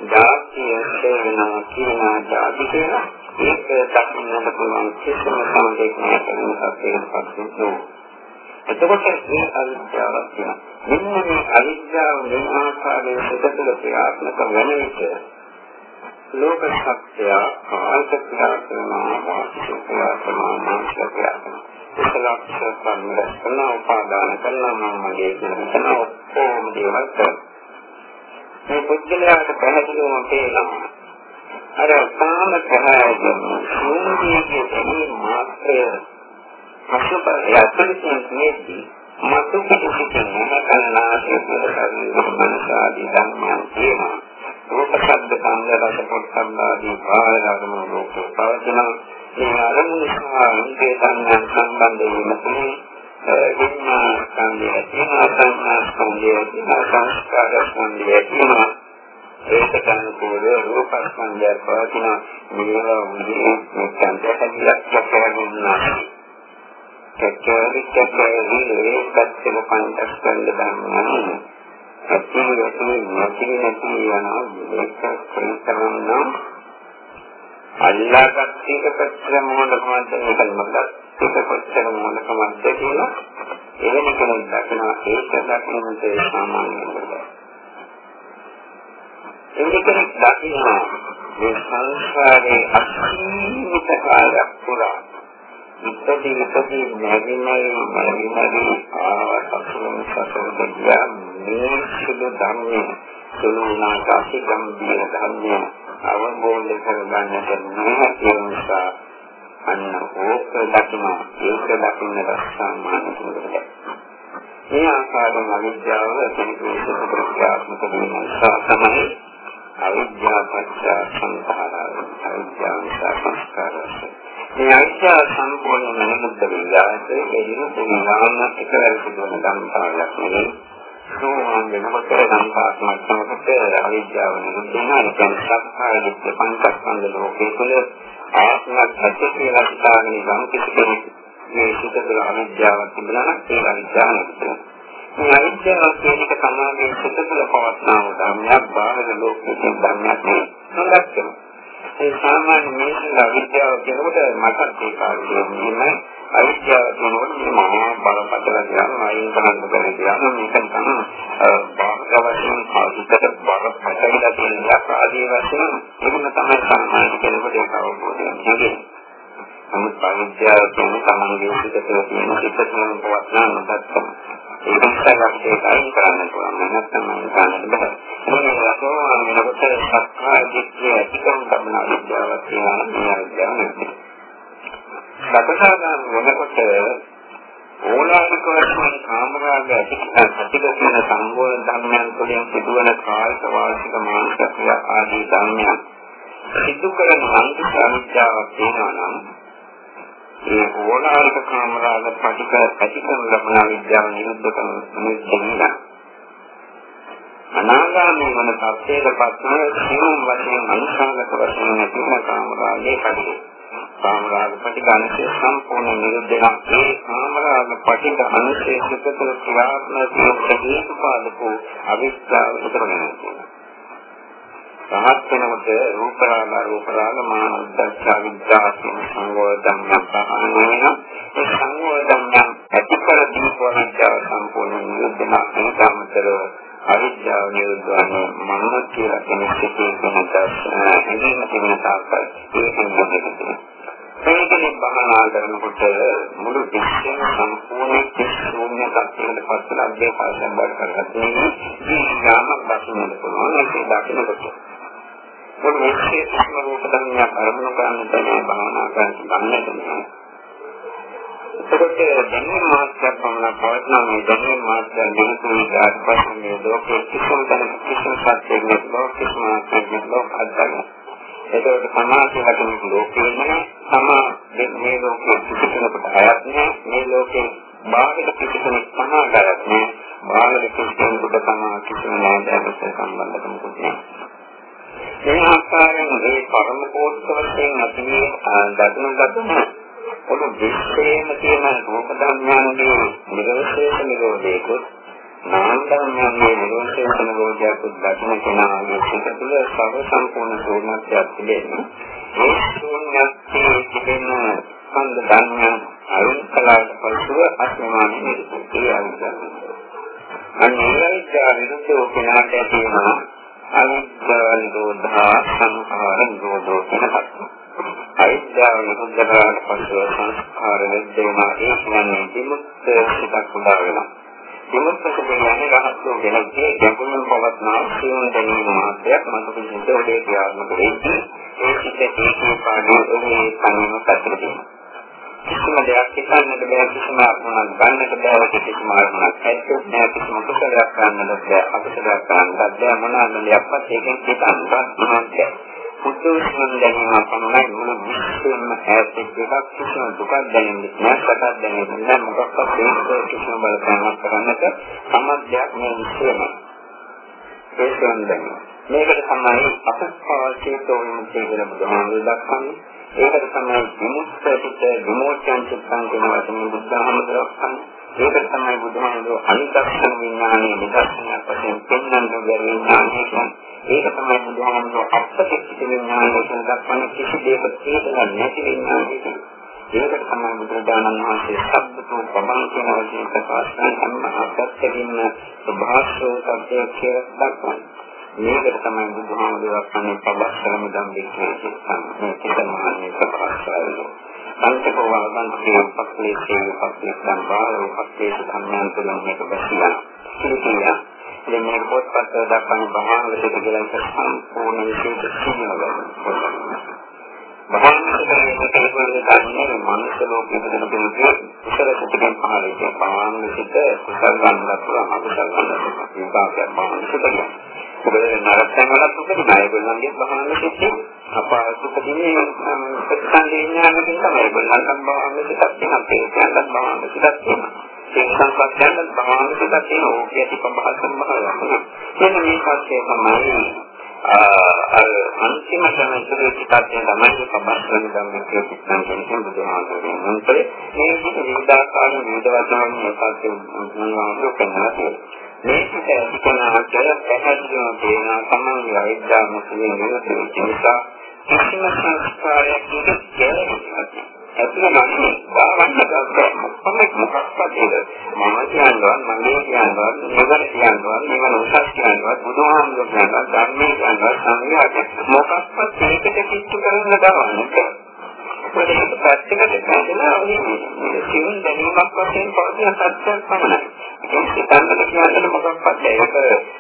Speaker 1: ධාතිය සේවනා කියන ධාති කියලා ඒක දකින්නට පුළුවන් කිසිම සමදයක් නැහැ කියන සත්‍යයක් පස්සේ එතකොට මේ අවිද්‍යාවක් තියෙනවා. මෙන්න මේ අවිද්‍යාව මේ ආකාරයේ සිතතුල ක්‍රියාත්මක වෙන විට ලෝක සත්‍ය කායික ක්‍රියා කරනවා වාචික ක්‍රියා කරනවා මානසික ක්‍රියා කරනවා කුසලක්ෂ සම්මත කරන උපාදාන කරනවා මගේ කියන ඔක්කොම දේවල් කරනවා. මේ පුද්ගලයාට පැහැදිලිවම පේනවා අර කාම ප්‍රහාරයෙන් සූන්‍යයේ තියෙන මාත්‍රය පසුප යතුරුකින් මේදී මතු පිටින් නැකන්නාසේ කියලා මනසාදී ධර්මයන් තියෙනවා. රූප ශබ්ද ගන්ධ රස පොට්ටම්බාදී බාහිර අරමුණු ලෝකේ පවතින මේ අරමුණු සහ ඉන්ද්‍රිය සංඥා සම්බන්ධ වීම තුළින් විඥාන සංය තියෙනවා සංඥා සංය තියෙනවා සංස්කාර සංය තියෙනවා. ඒකට අනුකූල රූප සංය පවතින මේවා උදේ මේ සංකල්පයක් ලක්ෂණයක් චක්කවිච්ඡකේ ඒකත් පංචස්කන්ධ ධර්මයන් ඇති නැති නැති නැති යනවා මේක කොයිතරම්නම් අල්ලාගත් එක කොච්චර මොනකමද මේක මතක් ඒක කොච්චර මොනකමද කියලා එවැනි කෙනෙක් දකිනවා. ඒක දකින්නට සාමාන්‍ය නේද එවැනි කෙනෙක් දකිනවා මේ සංසාරේ අසීමිත කාලයක් පුරා ඉපදී ඉපදී නැගි නැගි නැගි නැගි ආවසතුන් සසර දෙවියා මේ සුදු ධර්මයේ සුළුනාට අසිගම්බීර ධර්මය අවබෝධ කරගන්නට නොහැකි නිසා අන්න ඕක දකින්න ඒක දකින්න සාමාන්‍ය කෙනෙකුට මේ ආකාරයෙන් අවිද්‍යාව කෙනෙකුට ප්‍රත්‍යාත්මක වෙන නිසා තමයි අවිද්‍යාව පත්‍ය සංඛාරය අවිද්‍යාව නිසා සංස්කාරය මේ අවිද්‍යාව සම්පූර්ණ නිරුද්ධ වෙලාවට ඒ නිරුද්ධ වෙනාම එකවර සිදුවන ධම්මතාවයක් නෙවෙයි සෝවාන් වෙනකොට සංකාත්මක වෙනකොට අවිද්‍යාව නිරුද්ධ වෙනවා. ඒ කියන්නේ සත්‍යය දිට්ඨ පංචස්කන්ධ ලෝකයේ තුල ආත්මයක් ඇති කියලා හිතාගෙන යම් කිසි කෙනෙක් මේ සිත තුළ අවිද්‍යාවක් තිබුණා නම් ඒ අවිද්‍යාව නිරුද්ධ වෙනවා. මේ අවිද්‍යාව කියන එක තමයි සිත තුළ පවස්නා වූ ධර්මයක් බාහිර ලෝකයේ ධර්මයක් නෙවෙයි. හොඳට. ඒ සාමාන්‍ය මිනිස්සුන්ගේ අවිද්‍යාව කියනකොට මටත් ඒ කාර්යය අවිද්‍යාව කියනකොට මේ මහා බලපතල කියන අයින් කරන්න බැරි කියන මේක තමයි බාහිර වශයෙන් ආදිකට බර පැටලලා තියෙන ආදී වශයෙන් එහෙම තමයි සාමාන්‍ය කෙනෙකුට ඒක අවබෝධ වෙන්නේ. නමුත් අවිද්‍යාව කියන්නේ තමන්ගේ සිතේ තියෙන සිතේම පවත්නා නොදත්තම. ඒක නිසා අපිට ඒක අයින් කරන්න පුළුවන්. නැත්නම් මම ගන්න බෑ. මේ රසෝ මෙලොවට සක්කාය දිට්ඨිය ඇතිකම් කරන අවිද්‍යාවක් තියෙනවා මේ අවිද්‍යාව නෙවෙයි. සකසාගාම වෙනකොට ඕලානික වශයෙන් කාමරාග ඇතිකරන සංගෝල ධර්මයන් තුළින් සිදුවන කායික වාචික මානසික ක්‍රියා ආදී ධර්මයන් සිදු කරන අන්තිම අනිත්‍යාවක් තියෙනවා නම් ඒ ඕලානික කාමරාග පටික ඇතිකරන ලබන විද්‍යාව නිරුද්ධ කරන නිරුද්ධ අනාගාමී වන තත්ත්වයට පත්වන සියුම් වශයෙන් අනුසංගත වශයෙන් නැතිව කාමරාගයේ පටික කාමරාග ප්‍රතිගානසේ සම්පූර්ණ නිරුද්ධ වෙනවා. මේ කාමරාග ප්‍රතිගානසේ සුපතල ක්‍රියාත්මක හේතුපාදකෝ අවිස්ථාව විතර වෙනවා. රහත් වෙනකොට රූපරාග රූපරාග මානද්දච්ඡා විද්‍යාසින් සංගෝධම්යන් පහන වෙනවා. ඒ සංගෝධම්යන් ඇතිකර දීපව විද්‍යාව සම්පූර්ණ නිරුද්ධ වෙනවා. ඒකමතර අවිද්‍යාව නිරුද්ධ වන මනස කියලා කෙනෙක් සිටී කියන දර්ශන හැඟීම තිබෙන තාක්කල් ඒකෙන් බෙදෙන්නේ. මේකෙන් බහනා කරනකොට මුළු විශ්වයම සම්පූර්ණ ශූන්‍ය තත්ත්වයකට පත් වෙන අධ්‍යය පාසම් බල කරගන්නේ ඊගාම දකින්න පුළුවන් ඒක දකින්නකොට මුළු විශ්වයේම රූප ධර්මයක් අරමුණු කරන්න තමයි බහනා කරන්නේ ගන්නට එතකොට දැනීම මාත්‍රයක් පමණ පවත්නා මේ දැනීම මාත්‍රය නිරුතුයි ආත්පස් මේ ලෝකයේ කිසිම තැනක කිසිම සත්‍යයක් නැතුව කිසිම ආත්මයක් නැතුව අත්දැකීම එතකොට සමාජය වටින ලෝකේ නෑ සමා මේ ලෝකේ පිටිකනකට අයත් නෑ මේ ලෝකේ බාහිර පිටිකනක් සමාගයක් නෑ බාහිර පිටිකනකට සමා කිසිම නෑදෑමක සම්බන්ධකමක් නෑ මේ ආකාරයෙන් මේ පරම කෝෂවලින් අපි දක්න දක්න ඔබ විශ්වයේම තියෙන රූප ධර්මයන්ගේ නිරෝධයේ නිරෝධයකොත් නාමයන්ගේ නිරෝධය සමගෝධයක් දක්න කෙනාගේ සිත තුළ සර්ව සම්පූර්ණ ශූන්‍යත්වයක් තිබෙනවා. ඒ ශූන්‍යත්වයේ තිබෙන සංග ධර්මයන් අයින් කළාට පසුව අස්මාන නිරුද්ධිය අවිද්‍යාව. අනිවාර්යයෙන් විරුද්ධව කෙනාට තියෙනවා අවිද්‍යාව නිරෝධා සංඛාර නිරෝධෝ කියනකට. අවිද්‍යාව නිරුද්ධ කරාට පසුව සංස්කාර නිරුද්ධ වෙනවා ඒ කියන්නේ විමුක්ත සිතක් උදා වෙනවා. විමුක්ත කියන්නේ රහත් වූ කෙනෙක්ගේ ගැඹුරින් පවත්නා සියුම් දැනීම මාත්‍රයක් මතු පිළිසිත ඔබේ ක්‍රියාත්මක වෙන්නේ ඒ සිතේ ඒකේ පාඩුවේ ඔබේ කණිම පැත්තට කිසිම දෙයක් හිතන්නට බෑ කිසිම අරමුණක් ගන්නට බෑ කිසිම අරමුණක් ඇත්තොත් නෑ කිසිම කුසලයක් ගන්නට බෑ අකුසලයක් ගන්නත් බෑ මොනවාද දෙයක්වත් ඒකෙන් හිතන්නවත් නැහැ. පුදුසුන් දැනීම පමණයි මුළු විශ්වයෙන්ම ඈතෙක් එකක්. කිසිම දුකක් දැනෙන්නේ නැහැ සැපක් දැනෙන්නේ නැහැ මොකක්වත් ඒක කිසිම බලපෑමක් කරන්නට සම්බන්ධයක් මේ විශ්වයම ඒක දැනීම මේකට තමයි අපස්පාචේතෝ විමුක්තිය කියලා බුදුහාමුදුරුවෝ දක්වන්නේ. ඒකට තමයි විමුක්තියට විමෝචන චිත්තං කියන වචනේ බුදුහාමුදුරුවෝ දක්වන්නේ ඒකට තමයි බුදුහාමුදුරුවෝ අනිදර්ශන විඥානයේ නිදර්ශනයක් වශයෙන් පෙන්වන්න බැරි විඥානය කියන්නේ. ඒක තමයි බුදුහාමුදුරුවෝ අප්‍රතික්ෂිත විඥානය වශයෙන් දක්වන කිසි දෙයක තේරුම් නැති විඥානය ඒකට තමයි බුදුරජාණන් වහන්සේ සබ්බතෝ පබං කියන වචනේ ප්‍රකාශ කරන හැම අපත්තකින්ම ස්වභාවෝ සත්‍යය කියලා දක්වන්නේ. මේකට තමයි බුදුහාමුදුරුවෝ කියන්නේ පබස්සලම දම් දෙකේ සිස්සන් මේ කිතමහන්නේ ප්‍රකාශ කරන්නේ. අන්තිකව වන්දේ පක්ලේශේ පක්ලේශන් බාහිර පක්ලේශ ධර්මයන් තුළින් මේක බැසියා. සිටියා ඉතින් මේ පොත්පත් දක්වන බහාංග සිත කියලා සම්පූර්ණ විශේෂ සිහිනවා. බහාංග සිතේ කෙනෙකුගේ ධර්මයේ මනුෂ්‍ය ලෝකෙ ඉපදෙන කෙනෙකුගේ උසර සිතෙන් පහළ ඉන්න බහාංග සිත කුසල ගන්නත් පුළුවන් අකුසල ගන්නත් පුළුවන්. ඒකක් බහාංග සිත කියන්නේ. ඒ නරකයන් වලත් උපදිනා ඒගොල්ලන්ගේ බහාංග සිතේ අපහසුකදී ප්‍රතිසන්දි විඥානකින් තමයි බලන්න භාවනාවකට තියෙන අපේ කියන්නත් භාවනාවකට තියෙන ඒ සංස්කෘතියන් භාවනාවකට තියෙන ඕකේ තිබහසම් භාවනාව. මෙන්න මේ පස්සේ තමයි අර අන්තිම සමස්තර පිටකයෙන් තමයි සම්බන්ධන ගන්න කියලා කියන බුදුහාමුදුරුවෝ මොන්තරේ මේ විදිහට විවිධාකාර විවිධ වචන මේකත් මොනවා කරනවා මේකට තිබුණාට පැහැදිලිවම තේරෙනවා සමාන විද්‍යා මුලින් වෙනස් නිසා කිසිම සංස්කාරයක් කියන්නේ ඇතුළේ වාවන්න ගන්න කොහොමද මොකක්ද මම කියනවා මගේ කියනවා නිවන කියනවා නිවන උසස් කියනවා බුදුහාමුදුරුවෝ කියනවා ධර්මයේ කියනවා සංඝයාට මොකක්වත් ඒකට කිච්චු කරන්න ගවන්නේ ඒක පැත්තකට දාලා ඔය සිවුන් දැනීමක් වශයෙන් පවතින සත්‍යයක් පමණයි. ඒක හිතන්නට කියන්නට මොකක්වත් ඒක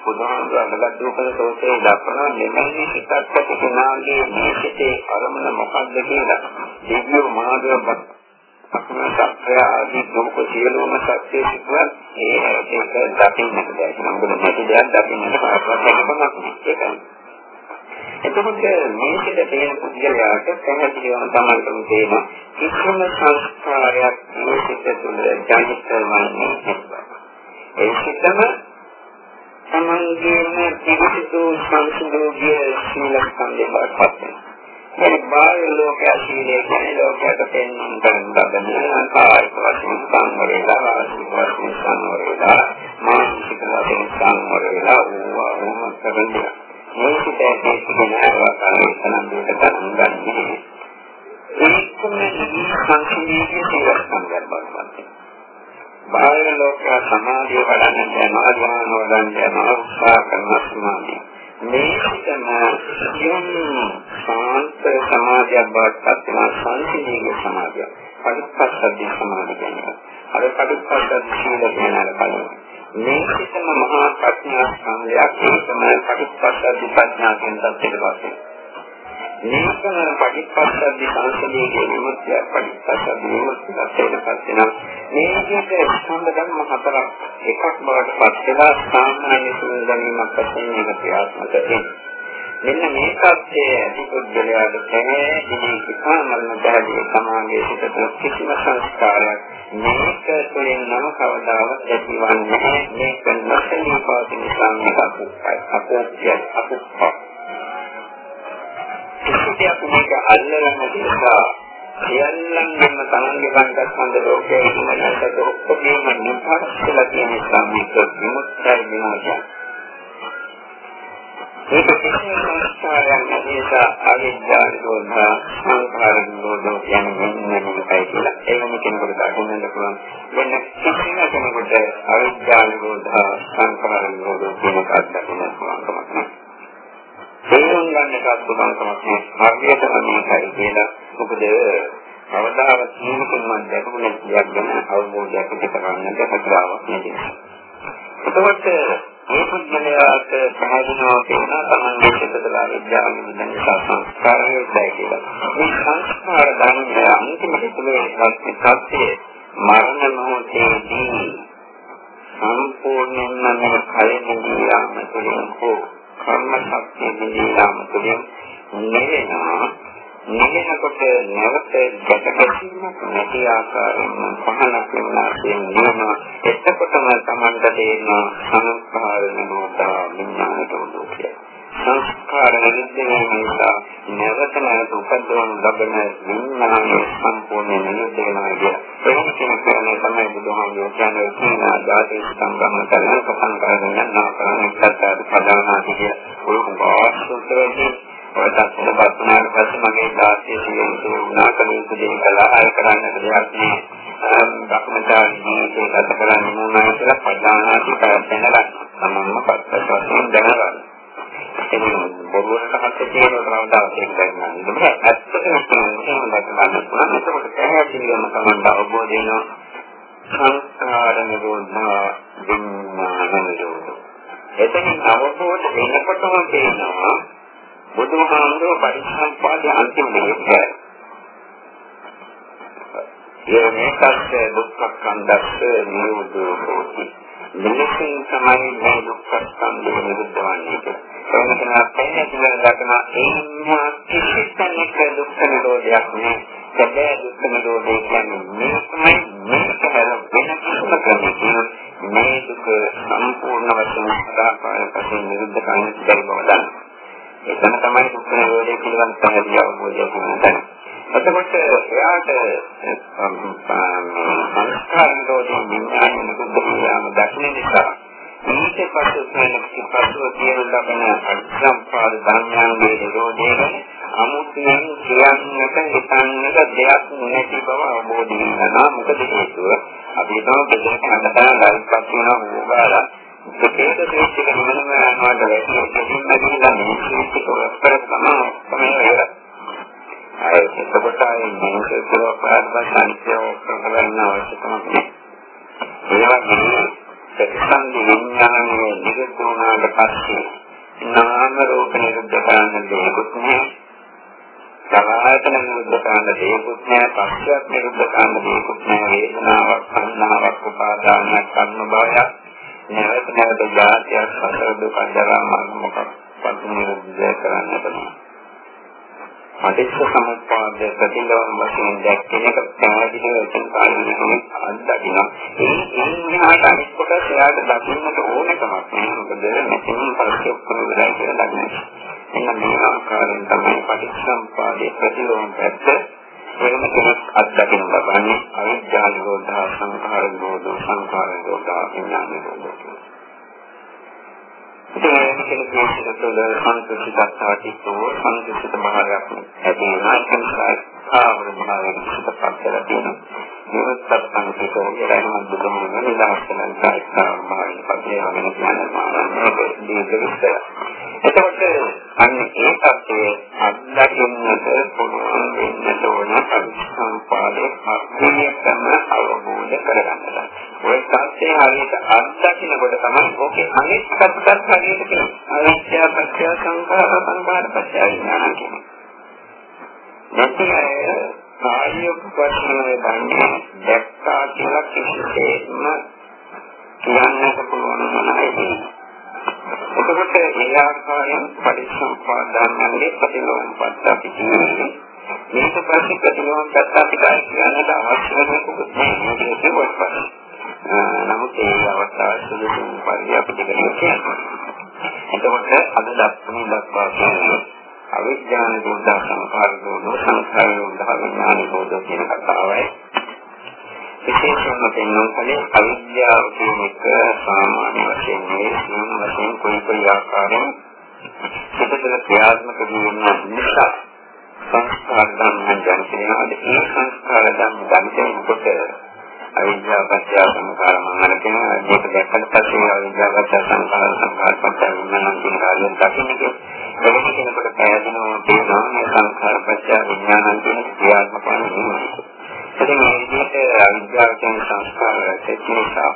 Speaker 1: බුදුහාමුදුරුවෝ අඳගත් රූපන සෝතේ දක්වන මෙමෙහි සිතක් ඇති කෙනාගේ මේකේ අරමුණ මොකක්ද කියලා. දෙවියෝ මාදව සත්‍ය ආදී දුක සියලුම සත්‍ය සිතුවත් ඒ ඒක දකින්නට බැහැ. මොකද නැති දෙයක් දකින්නට පාරක් නැහැ. ඒකයි. එතකොට මේකද තේන පුද්ගලයාට පැහැදිලිවම තමයි තේරෙන කිසිම සංස්කාරයක් මේ සිත තුළ ජනිත වන්නේ ඒ සිතම සමන්ගේම පිළිසිතු සංසුදෝගිය සීල ස්කන්ධය බවපත් මේ බාහිර ලෝකයේ සීලේ කියන්නේ ලෝකයට පෙන්වන බඳන කායික වශයෙන් සංවරේලා වාසික වශයෙන් සංවරේලා මානසික වශයෙන් සංවරේලා වූවා වූම කරන්නේ මේකට ඇතුළත් ආකාරයෙන් දෙකට ගන්න. ඒකම සංකීර්ණ සීලස්කන්ධයක් බවට බාහිර ලෝක සමාධිය වඩන්න යන ආධාන වඩන්න යන උත්සාහ කරන සමාධිය. මේකම යම් සාන්ත සමාධියක් බවට පත් වෙන සංකීර්ණ සමාධිය. පරිපස්සද්ධි සමාධිය කියනවා. අර පරිපස්සද්ධි සීල කියනවා කලින්. මේ සිතම මහා ප්‍රඥා සංගයක් තමයි පටිච්චසමුප්පාද ප්‍රඥා කියන තත්ත්වයට පස්සේ. මේකම පටිච්චසමුප්පාද සංසදයේ විමුක්තිය පටිච්චසමුප්පාද විමුක්තිය තත්ත්වයට පස්සේ නම් මේ විදිහට ස්කන්ධ ධර්ම හතරක් එකක් බවට පත් වෙලා සාමාන්‍ය සුන්දරීමක් වශයෙන් මේක ක්‍රියාත්මක වෙනවා. මෙන්න මේ සත්‍යයේ අධිපුද්ගලයාට තැනේ ඉනි ඉකාමල්න බැදී සමාගයේ සිට කිසිම සංස්කාරයක් මේක තුළින් නම් කවදාවත් ඇතිවන්නේ මේක නැසෙන පවතින සංකල්පයි අපෝක්ෂය අපෝක්ෂය කිසිදයක් මේක අල්ලන්න නිසා සියල්ලන්ගේම තමන්ගේ පංචස්කන්ධ ලෝකයේ ඉන්නකට ඔක්කොගේම නිපාතලා තියෙන සම්මිත විමුක්තයි විමුක්තිය ඒක කිසිම සංස්කාරයක් නැතිසා අවිද්‍යාව නිරෝධා සංඛාර නිරෝධෝ කියන්නේ මොනවදයි කියලා. ඒ වෙන කෙනෙකුට දකින්නට පුළුවන්. වෙන කිසිම කෙනෙකුට අවිද්‍යාව නිරෝධා සංඛාර නිරෝධෝ කියන කාර්යයක් දකින්න පුළුවන් කමක් නැහැ. තේරුම් ගන්නට පුළුවන් කමක් නැහැ. හරියටම මේකයි කියලා. මොකද කවදාවත් ජීවිතේ මම දැකපු නැති දෙයක් ගැන අවබෝධයක් ඇති කරගන්නට හැකියාවක් නැති. එතකොට මේ පුද්ගලයාට පහදිනවා කියන තමන්ගේ සිතදලා විද්‍යාව නිදන් සංස්කාරයේ දැයි කියලා. මේ සංස්කාර ධර්මය අන්තිම හිතුවේ සත්‍යයේ මරණ මොහොතේදී සම්පූර්ණයෙන්ම මේ කය නිදියාම තුළින් හෝ කර්ම ශක්තිය නිදියාම තුළින් නෙවෙනවා නිගෙනකොට නැවත ගැටගැසීමක් නැති ආකාරයෙන් පහනක් වෙනාසෙන් නියම එතකොටම Tamanda තේරෙන සංස්කාර නිරෝධා විඥානයට උදෝකිය. සංස්කාර නිරුද්ධ නිසා නැවත නැවත උපදවන ලබන විඥානය සම්පූර්ණ නිරුද්ධ වෙනවා කිය. එහෙම කියන්නේ තමයි බුදුහාමුදුරුවෝ කියන්නේ සීනා ධාතේ සංගම කරන කපන් කරන යනවා කරන කතාව ප්‍රධානාදී කිය. ඔය වාස්තුතරදී ඔය තත්ත්වයට පත් වුණාට පස්සේ මගේ දාසිය සියලු නාකලීක දේ කළා අය කරන්නට දෙයක් නෑ. භක්මචාරී ජීවිතය ගත කරන්න ඕනයි කියලා ප්‍රධානාති කරගෙන තමන්ම පස්සට දැනගන්න. එතන බොරුවට හත් තියෙන තරමට ඒක දැනගන්න. ඒක ඇත්තටම කියනවා දැනගන්න පුළුවන්. ඒකට පැහැදිලිවම තමයි අවබෝධ වෙනවා. සංස්කාර නිරෝධා විඥාන නිරෝධ. එතනින් අවබෝධ වෙනකොටම තේනවා බුදුහාමුදුරුවෝ පරිසම්පාදයේ අන්තිම දෙයයි. ඒ මේකත් දුක්ඛ කන්දස්ස නිරෝධෝ හෝති. මෙලෙසින් තමයි මේ දුක්ඛ ස්කන්ධය නිරුද්ධ වන්නේ කියලා. එවනකන පෙන්නේ කියලා දක්න ඒන්නා කිසි කෙනෙක් දුක්ඛ නිරෝධයක් නෑ. සැබෑ දුක්ඛ නිරෝධය කියන්නේ මේකමයි මේක හැර වෙන කිසිම කෙනෙක් මේ දුක සම්පූර්ණ වශයෙන් සදාකාල වශයෙන් නිරුද්ධ කරන්න බැරි බව දන්නවා. එතන තමයි දුක්ඛ නිරෝධය පිළිබඳ පැහැදිලි අවබෝධයක් තියෙනවා. එතකොට එයාට සංස්කාර නිරෝධී විඥාන නිරුද්ධ වීම දක්න නිසා ඊට පස්සේ වෙන කිපස්සෝ කියන ලබන අසම්පාද ධර්මයන්ගේ නිරෝධය ගැන අමුතුවෙන් කියන්නට හිතන්නට දෙයක් නැති බව අවබෝධ වෙනවා. මොකද හේතුව අපි හිතමු බෙදෙන කනටා ලයිස්පත් වෙනවා වුණාලා ඒක දෙයක් එක මොනම අනවද වෙන්නේ කිසිම දෙයක් නෑ. මේක කරපර තමයි තමයි වෙලා. අය එතකොට අය මේක කියලා පාඩම සංකේය කරගන්න අවශ්‍යකමක් නෑ. ඒ වගේම ප්‍රතිසන්දි විඥානයේ නිරුද්ධුණාට පස්සේ නාම රූප නිරුද්ධ කරන්න දෙයක්වත් නෑ. සමායතන නිරුද්ධ කරන්න දෙයක්වත් නෑ. පස්සක් නිරුද්ධ කරන්න දෙයක්වත් නෑ. වේදනාවක්, සංනාවක්, උපාදානයක්, කර්ම භවයක් නැවත නැවත ජාතියක් සතර දුක ජරා මරණ මොකක්වත් නිරුද්ධ කරන්නට බෑ. පටිච්ච සමුප්පාද ප්‍රතිලෝම වශයෙන් දැක්කෙන එක පැහැදිලිව එතන කාරණේ අත්දකින්න. ඒ එන්නාට අනිත් කොට එයාට දකින්නට ඕනකමක් නෑ. මොකද මෙතනින් පස්සේ ඔක්කොම වෙලා කියලා දන්නේ. එන්න මේ ආකාරයෙන් තමයි පටිච්ච සමුප්පාදයේ ප්‍රතිලෝම පැත්ත වෙන කෙනෙක් අත්දකින්න ලබන්නේ අවිද්‍යාව නිරෝධා සංඛාර නිරෝධ සංඛාර නිරෝධා විඥාන නිරෝධ ඒ කෙනෙක් තුළ සංකෘෂිතක් සාටිතෝ සංකෘෂිත භාවයක් ඇති වෙනවා ඒක නිසා ආවර භාවයකට පිටපත් කරලා තියෙනවා මේවත් සංකෘෂිතෝ කියලාම දුකම නිදහස් කරන කායිකාව භාවයෙන් පස්සේ වෙන කියනවා මේක දීර්ඝ විස්තර එතකොට අන්න ඒ තත්ත්වයේ අත්දකින්නට පුළුවන් වෙන්න ඕන පරිසම්පාදේ අත්‍යවශ්‍යම අවබෝධ කරගන්නවා. ඔය තත්ත්වයේ හරියට අත්දකින්නකොට තමයි ඕකේ අනිත් පැත්තත් හරියට තියෙන්නේ. අවිද්‍යා පත්‍ය සංඛාර සංඛාර පත්‍ය විඥාන කියන්නේ. නැත්නම් කායික වචනය දන්නේ දැක්කා කියලා කිසිසේත්ම කියන්නට පුළුවන් නැහැ. එතකොට ඒ ආකාරයෙන් පරිසම්පාදයන්ගේ ප්‍රතිලෝමපත් අපි කියන්නේ මේක පස්සේ ප්‍රතිලෝමපත් අපි කියන්නට අවශ්‍ය වෙනකොට මේක පොත්පත්. නමුත් ඒ අවස්ථාව සුදුසුම පරිදි අපිට කියන්න. එතකොට අද දක්වන දක්වා කියන්නේ අවිඥාන දුක්ඛ සංඛාර දුක්ඛ සංඛාර දුක්ඛ විඥාන දුක්ඛ කියන කතාවයි. විශේෂයෙන්ම පෙන්වන කලේ අවිද්‍යාව කියන එක සාමාන්‍ය වශයෙන් මේ සියුම් වශයෙන් කොයි කොයි ආකාරයෙන් පිටතට ක්‍රියාත්මක වීම නිසා සංස්කාර ධර්ම ජනිතනවා ඒ සංස්කාර ධර්ම ජනිතනකොට අවිද්‍යාව පත්‍ය සංස්කාර මංගල කියන මේක දැක්කට පස්සේ අවිද්‍යාව පත්‍ය සංස්කාර සංස්කාර පත්‍ය විඥාන කියන කාර්යයක් දකින්නේ ඒක කෙනෙකුට පැහැදිලිවම තේරෙනවා මේ සංස්කාර පත්‍ය විඥාන කියන ක්‍රියාත්මක වෙනවා ඉතින් මේ විදිහට අවිද්‍යාව කියන සංස්කාර රැකෙච්ච නිසා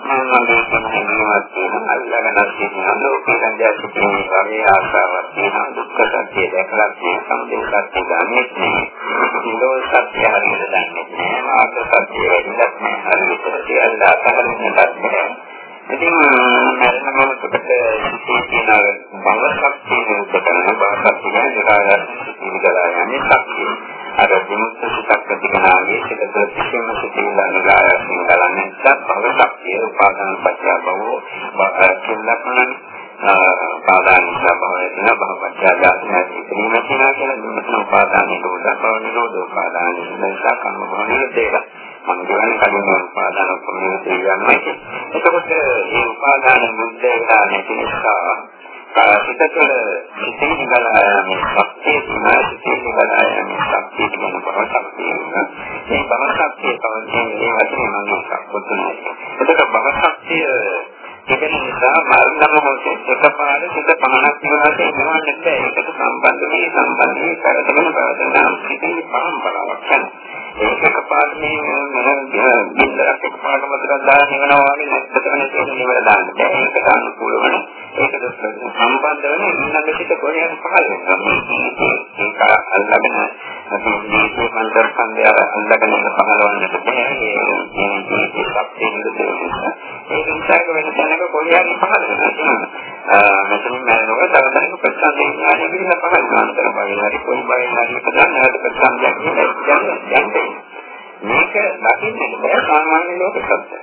Speaker 1: මම මගේ සමහරවිට තියෙන අල්ලගෙන තියෙන ලෝකේ සංජාත කියන වගේ ආශාවක් තියෙන දුක්ඛ සත්‍ය දැකලා තියෙන සමුදය සත්‍ය දන්නේ සත්‍ය වෙන්නත් නැහැ. හරියට සියල්ල අතහරින්නත් නැහැ. ඉතින් පරම්පරාවක් යනවා ඒක එකපාර මේ මන බින්දරක් එකපාරට මතක දාගෙන යනවා වගේ නැත්තට වෙන නිවල දාන්න බැහැ ඒකට අනුකූල වෙන ඒකට සම්බන්ධ වෙන ඊළඟ සිට කොහේ පහළ වෙනවා ඒක අල්ලගෙන මේ පන්තර සංදේය අල්ලගෙන විඥානය පිළිබඳ පහළ වෙනවා. අන්තර බලය හරි කොයි බලය හරි ප්‍රධානවට ප්‍රත්‍යක්ෂ යන්නේ. මේක දකින්න බෑ සාමාන්‍ය ලෝක සත්‍යය.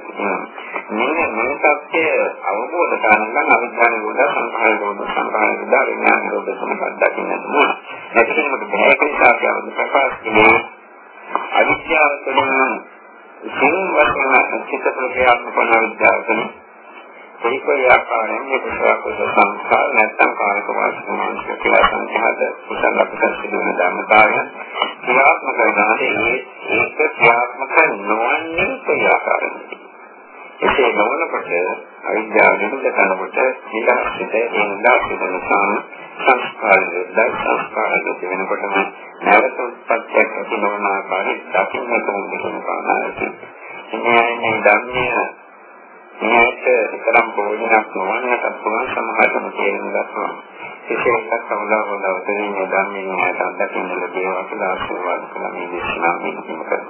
Speaker 1: මෙන්න මේ සත්‍ය අවබෝධ කරගන්න අවිද්‍යාව වල සංඛාර වල සංඛාර වල විඥාන වල සම්පත් දකින්න ඕන. නැතිනම් මොකද බෑ ඒක නිසා අපි ප්‍රකාශ කළේ අවිද්‍යාව තුළින් සිං වශයෙන් චිත්ත ප්‍රක්‍රියාත්මක කරන අවිද්‍යාව තුළින් කොයි ආකාරයෙන් මේ කුසල සංස්කාර නැත්නම් කායික වාසනාංශ කියලා සංඛාද කුසල අපසස් සිදුවන ධර්මතාවය ක්‍රියාත්මක කරනවාදී ඒක ක්‍රියාත්මක නොවන්නේ කොයි ආකාරයෙන්ද එසේ නොවනකොට අවිද්‍යාව නිරුද්ධ කරනකොට ඊළඟට එනවා සිදෙනසාම සංස්කාර දෙයි සංස්කාර දෙක වෙනකොටම නැවත උත්පත්තියක් ඇති නොවන ආකාරයෙන් දකින්න පුළුවන් කියන කාරණාවයි. ඉන්නේ ධර්මයේ මේක විතරක් බෝධියක් නොවන්නට පුළුවන් සමහරටම තේරුම් ගන්නවා. විශේෂයෙන්ම සමුදාය වල උදේ මේ ධර්මයේ නැත්නම් දකින්න ලැබේවා කියලා ආශිර්වාද කළා මේ දේශනාව මෙන්න කරා.